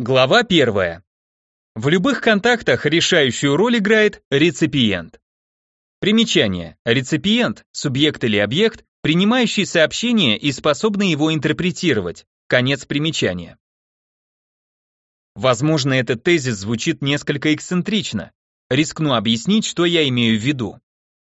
Глава первая. В любых контактах решающую роль играет реципиент. Примечание. Реципиент – субъект или объект, принимающий сообщение и способный его интерпретировать. Конец примечания. Возможно, этот тезис звучит несколько эксцентрично. Рискну объяснить, что я имею в виду.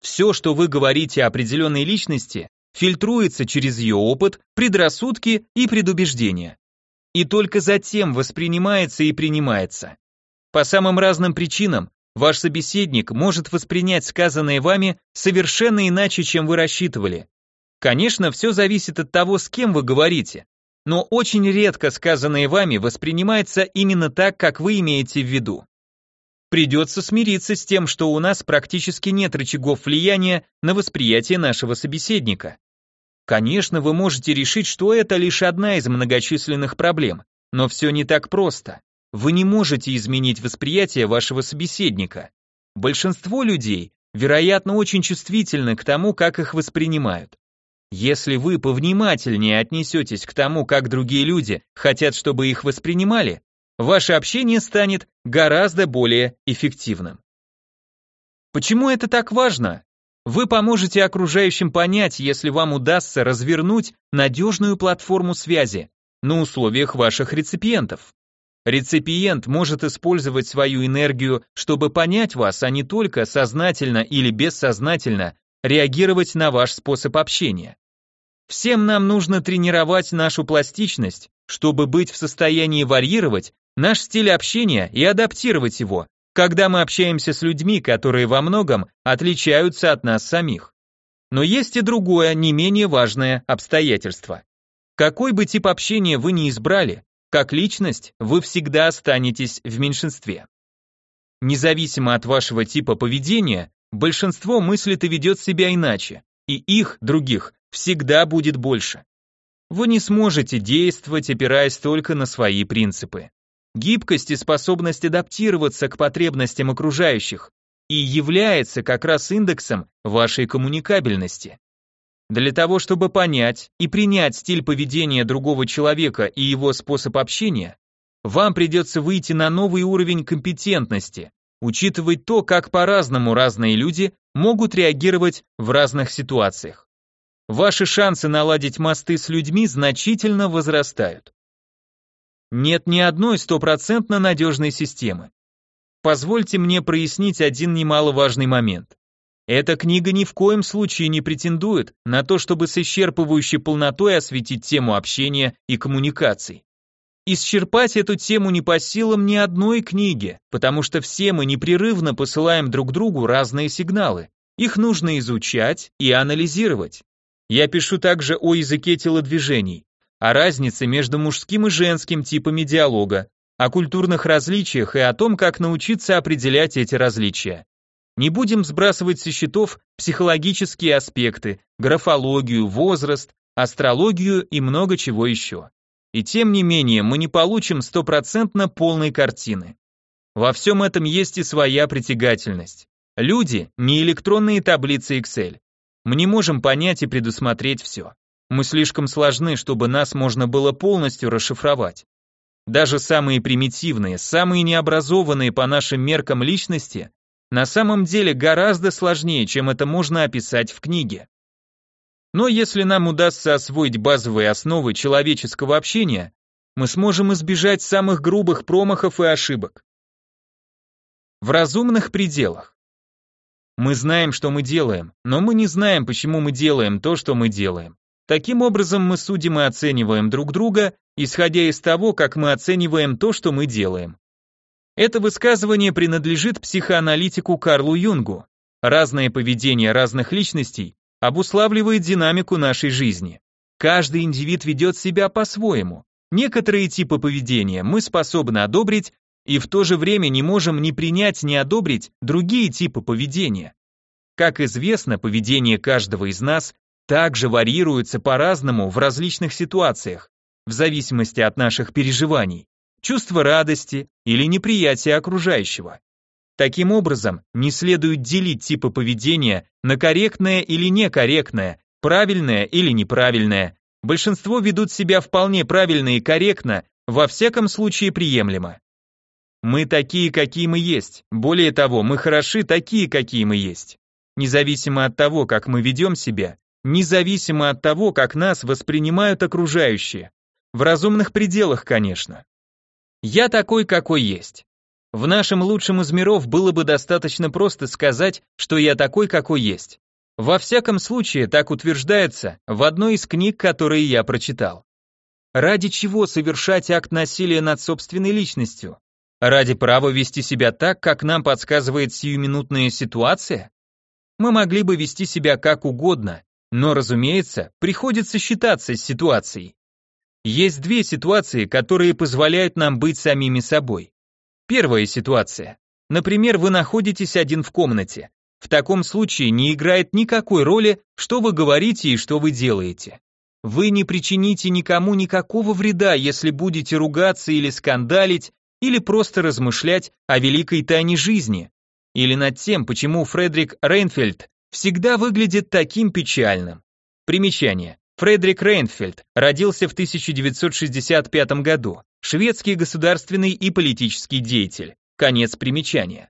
Все, что вы говорите о определенной личности, фильтруется через ее опыт, предрассудки и предубеждения и только затем воспринимается и принимается. По самым разным причинам ваш собеседник может воспринять сказанное вами совершенно иначе, чем вы рассчитывали. Конечно, все зависит от того, с кем вы говорите, но очень редко сказанное вами воспринимается именно так, как вы имеете в виду. Придется смириться с тем, что у нас практически нет рычагов влияния на восприятие нашего собеседника. Конечно, вы можете решить, что это лишь одна из многочисленных проблем, но все не так просто. Вы не можете изменить восприятие вашего собеседника. Большинство людей, вероятно, очень чувствительны к тому, как их воспринимают. Если вы повнимательнее отнесетесь к тому, как другие люди хотят, чтобы их воспринимали, ваше общение станет гораздо более эффективным. Почему это так важно? Вы поможете окружающим понять, если вам удастся развернуть надежную платформу связи на условиях ваших реципиентов. Реципиент может использовать свою энергию, чтобы понять вас, а не только сознательно или бессознательно реагировать на ваш способ общения. Всем нам нужно тренировать нашу пластичность, чтобы быть в состоянии варьировать наш стиль общения и адаптировать его когда мы общаемся с людьми, которые во многом отличаются от нас самих. Но есть и другое, не менее важное обстоятельство. Какой бы тип общения вы ни избрали, как личность, вы всегда останетесь в меньшинстве. Независимо от вашего типа поведения, большинство мыслит и ведет себя иначе, и их, других, всегда будет больше. Вы не сможете действовать, опираясь только на свои принципы. Гибкость и способность адаптироваться к потребностям окружающих и является как раз индексом вашей коммуникабельности. Для того, чтобы понять и принять стиль поведения другого человека и его способ общения, вам придется выйти на новый уровень компетентности, учитывать то, как по-разному разные люди могут реагировать в разных ситуациях. Ваши шансы наладить мосты с людьми значительно возрастают. Нет ни одной стопроцентно надежной системы. Позвольте мне прояснить один немаловажный момент. Эта книга ни в коем случае не претендует на то, чтобы с исчерпывающей полнотой осветить тему общения и коммуникаций. Исчерпать эту тему не по силам ни одной книги, потому что все мы непрерывно посылаем друг другу разные сигналы. Их нужно изучать и анализировать. Я пишу также о языке телодвижений, о разнице между мужским и женским типами диалога, о культурных различиях и о том, как научиться определять эти различия. Не будем сбрасывать со счетов психологические аспекты, графологию, возраст, астрологию и много чего еще. И тем не менее, мы не получим стопроцентно полной картины. Во всем этом есть и своя притягательность. Люди – не электронные таблицы Excel. Мы не можем понять и предусмотреть все. Мы слишком сложны, чтобы нас можно было полностью расшифровать. Даже самые примитивные, самые необразованные по нашим меркам личности на самом деле гораздо сложнее, чем это можно описать в книге. Но если нам удастся освоить базовые основы человеческого общения, мы сможем избежать самых грубых промахов и ошибок. В разумных пределах. Мы знаем, что мы делаем, но мы не знаем, почему мы делаем то, что мы делаем. Таким образом, мы судим и оцениваем друг друга, исходя из того, как мы оцениваем то, что мы делаем. Это высказывание принадлежит психоаналитику Карлу Юнгу. Разное поведение разных личностей обуславливает динамику нашей жизни. Каждый индивид ведет себя по-своему. Некоторые типы поведения мы способны одобрить и в то же время не можем ни принять, ни одобрить другие типы поведения. Как известно, поведение каждого из нас также варьируются по-разному в различных ситуациях, в зависимости от наших переживаний, чувства радости или неприятия окружающего. Таким образом, не следует делить типы поведения на корректное или некорректное, правильное или неправильное. Большинство ведут себя вполне правильно и корректно, во всяком случае приемлемо. Мы такие, какие мы есть. Более того, мы хороши такие, какие мы есть. Независимо от того, как мы ведем себя, независимо от того, как нас воспринимают окружающие. В разумных пределах, конечно. Я такой, какой есть. В нашем лучшем из миров было бы достаточно просто сказать, что я такой, какой есть. Во всяком случае, так утверждается в одной из книг, которые я прочитал. Ради чего совершать акт насилия над собственной личностью? Ради права вести себя так, как нам подсказывает сиюминутная ситуация? Мы могли бы вести себя как угодно, но, разумеется, приходится считаться с ситуацией. Есть две ситуации, которые позволяют нам быть самими собой. Первая ситуация. Например, вы находитесь один в комнате. В таком случае не играет никакой роли, что вы говорите и что вы делаете. Вы не причините никому никакого вреда, если будете ругаться или скандалить, или просто размышлять о великой тайне жизни, или над тем, почему Фредерик Рейнфельд всегда выглядит таким печальным. Примечание. Фредерик Рейнфельд родился в 1965 году, шведский государственный и политический деятель. Конец примечания.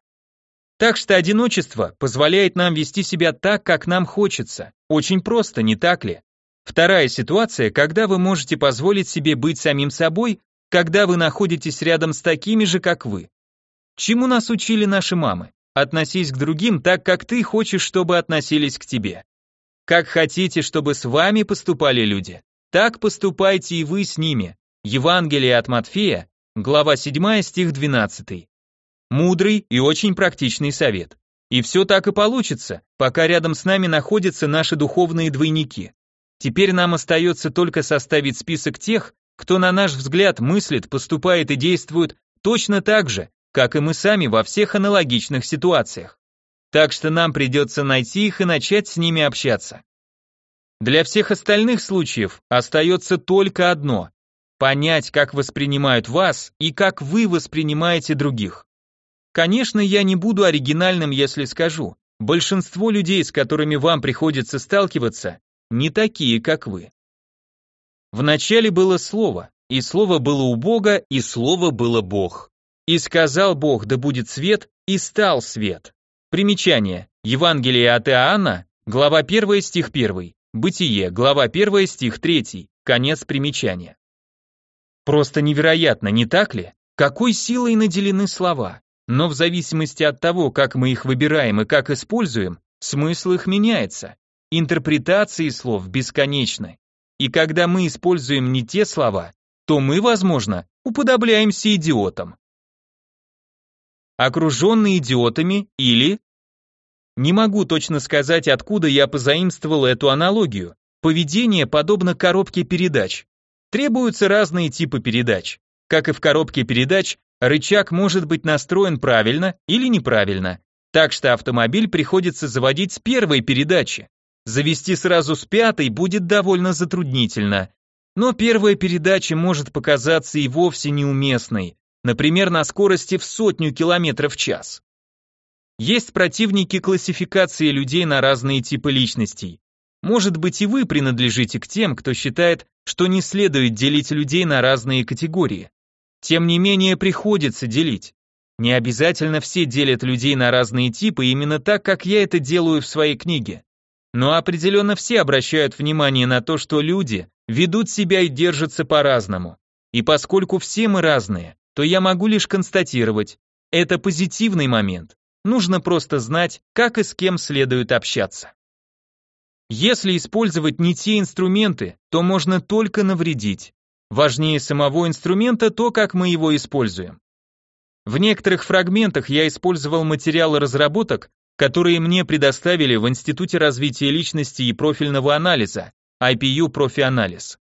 Так что одиночество позволяет нам вести себя так, как нам хочется. Очень просто, не так ли? Вторая ситуация, когда вы можете позволить себе быть самим собой, когда вы находитесь рядом с такими же, как вы. Чему нас учили наши мамы? Относись к другим так, как ты хочешь, чтобы относились к тебе. Как хотите, чтобы с вами поступали люди, так поступайте и вы с ними. Евангелие от Матфея, глава 7, стих 12. Мудрый и очень практичный совет. И все так и получится, пока рядом с нами находятся наши духовные двойники. Теперь нам остается только составить список тех, кто, на наш взгляд, мыслит, поступает и действует точно так же, как и мы сами во всех аналогичных ситуациях. Так что нам придется найти их и начать с ними общаться. Для всех остальных случаев остается только одно – понять, как воспринимают вас и как вы воспринимаете других. Конечно, я не буду оригинальным, если скажу, большинство людей, с которыми вам приходится сталкиваться, не такие, как вы. Вначале было слово, и слово было у Бога, и слово было Бог. И сказал Бог, да будет свет, и стал свет. Примечание. Евангелие от Иоанна, глава 1, стих 1. Бытие, глава 1, стих 3. Конец примечания. Просто невероятно, не так ли? Какой силой наделены слова? Но в зависимости от того, как мы их выбираем и как используем, смысл их меняется. Интерпретации слов бесконечны. И когда мы используем не те слова, то мы, возможно, уподобляемся идиотам. Окруженный идиотами или... Не могу точно сказать, откуда я позаимствовал эту аналогию. Поведение подобно коробке передач. Требуются разные типы передач. Как и в коробке передач, рычаг может быть настроен правильно или неправильно, так что автомобиль приходится заводить с первой передачи. Завести сразу с пятой будет довольно затруднительно. Но первая передача может показаться и вовсе неуместной, например, на скорости в сотню километров в час. Есть противники классификации людей на разные типы личностей. Может быть и вы принадлежите к тем, кто считает, что не следует делить людей на разные категории. Тем не менее приходится делить. Не обязательно все делят людей на разные типы именно так, как я это делаю в своей книге. Но определенно все обращают внимание на то, что люди ведут себя и держатся по-разному. И поскольку все мы разные, то я могу лишь констатировать, это позитивный момент. Нужно просто знать, как и с кем следует общаться. Если использовать не те инструменты, то можно только навредить. Важнее самого инструмента то, как мы его используем. В некоторых фрагментах я использовал материалы разработок, которые мне предоставили в Институте развития личности и профильного анализа, IPU профианализ.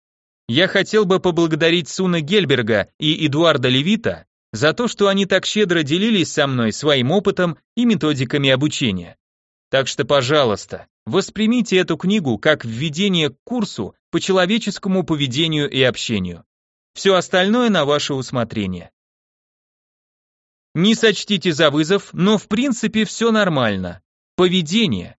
Я хотел бы поблагодарить Суна Гельберга и Эдуарда Левита за то, что они так щедро делились со мной своим опытом и методиками обучения. Так что, пожалуйста, воспримите эту книгу как введение к курсу по человеческому поведению и общению. Все остальное на ваше усмотрение. Не сочтите за вызов, но в принципе все нормально. Поведение.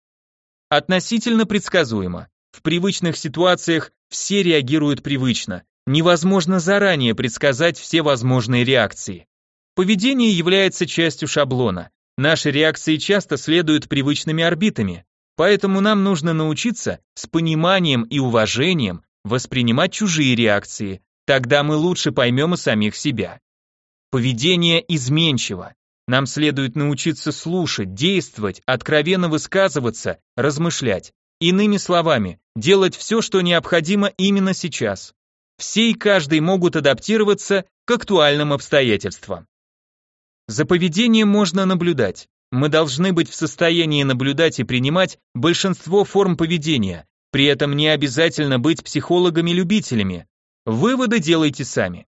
Относительно предсказуемо. В привычных ситуациях все реагируют привычно, Невозможно заранее предсказать все возможные реакции. Поведение является частью шаблона. Наши реакции часто следуют привычными орбитами, поэтому нам нужно научиться с пониманием и уважением воспринимать чужие реакции, тогда мы лучше поймем и самих себя. Поведение изменчиво. Нам следует научиться слушать, действовать, откровенно высказываться, размышлять. Иными словами, делать все, что необходимо именно сейчас. Все и каждый могут адаптироваться к актуальным обстоятельствам. За поведением можно наблюдать. Мы должны быть в состоянии наблюдать и принимать большинство форм поведения, при этом не обязательно быть психологами-любителями. Выводы делайте сами.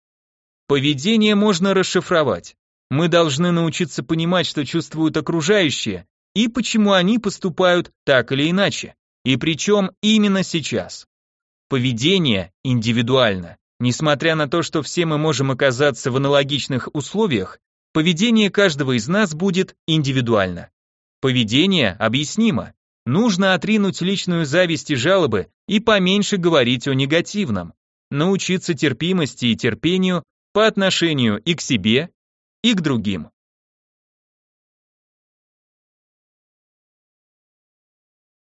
Поведение можно расшифровать. Мы должны научиться понимать, что чувствуют окружающие, и почему они поступают так или иначе, и причем именно сейчас. Поведение индивидуально. Несмотря на то, что все мы можем оказаться в аналогичных условиях, Поведение каждого из нас будет индивидуально. Поведение объяснимо. Нужно отринуть личную зависть и жалобы и поменьше говорить о негативном. Научиться терпимости и терпению по отношению и к себе, и к другим.